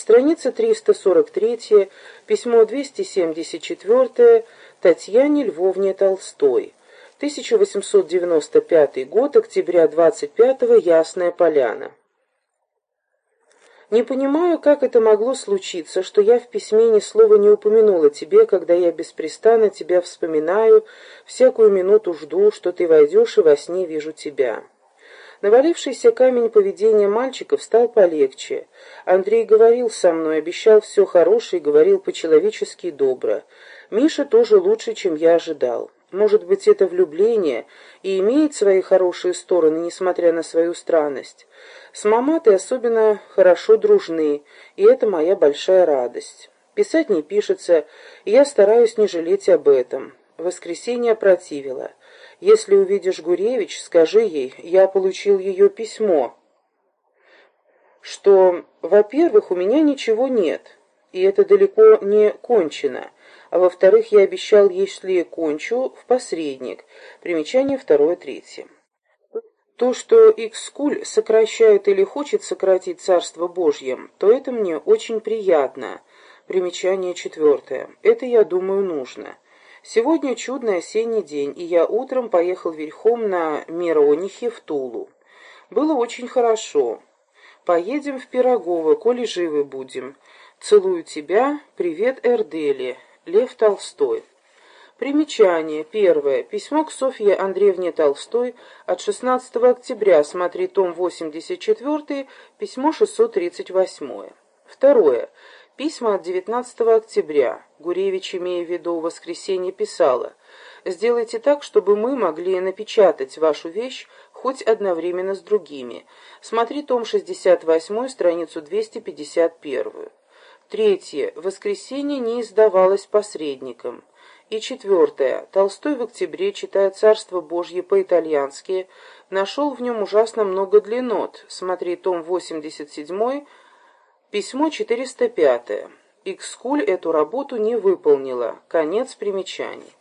Страница 343, письмо 274 Татьяне Львовне Толстой. 1895 год, октября 25 -го, Ясная Поляна. Не понимаю, как это могло случиться, что я в письме ни слова не упомянула тебе, когда я беспрестанно тебя вспоминаю, всякую минуту жду, что ты войдешь и во сне вижу тебя. Навалившийся камень поведения мальчиков стал полегче. Андрей говорил со мной, обещал все хорошее, говорил по-человечески добро. Миша тоже лучше, чем я ожидал. Может быть, это влюбление и имеет свои хорошие стороны, несмотря на свою странность. С маматой особенно хорошо дружны, и это моя большая радость. Писать не пишется, и я стараюсь не жалеть об этом. Воскресенье противило. Если увидишь Гуревич, скажи ей, я получил ее письмо, что, во-первых, у меня ничего нет, и это далеко не кончено, а во-вторых, я обещал, если кончу, в посредник. Примечание второе-третье. То, что Икскуль сокращает или хочет сократить Царство Божье, то это мне очень приятно. Примечание четвертое. Это, я думаю, нужно. Сегодня чудный осенний день, и я утром поехал верхом на Миронихе в Тулу. Было очень хорошо. Поедем в Пирогово, коли живы будем. Целую тебя. Привет, Эрдели. Лев Толстой. Примечание. Первое. Письмо к Софье Андреевне Толстой от 16 октября. Смотри том 84, письмо 638. Второе. Письма от 19 октября. Гуревич, имея в виду воскресенье, писала «Сделайте так, чтобы мы могли напечатать вашу вещь хоть одновременно с другими. Смотри том 68, страницу 251». Третье. Воскресенье не издавалось посредником. И четвертое. Толстой в октябре, читая «Царство Божье» по-итальянски, нашел в нем ужасно много длиннот. Смотри том 87, Письмо 405. Икскуль эту работу не выполнила. Конец примечаний.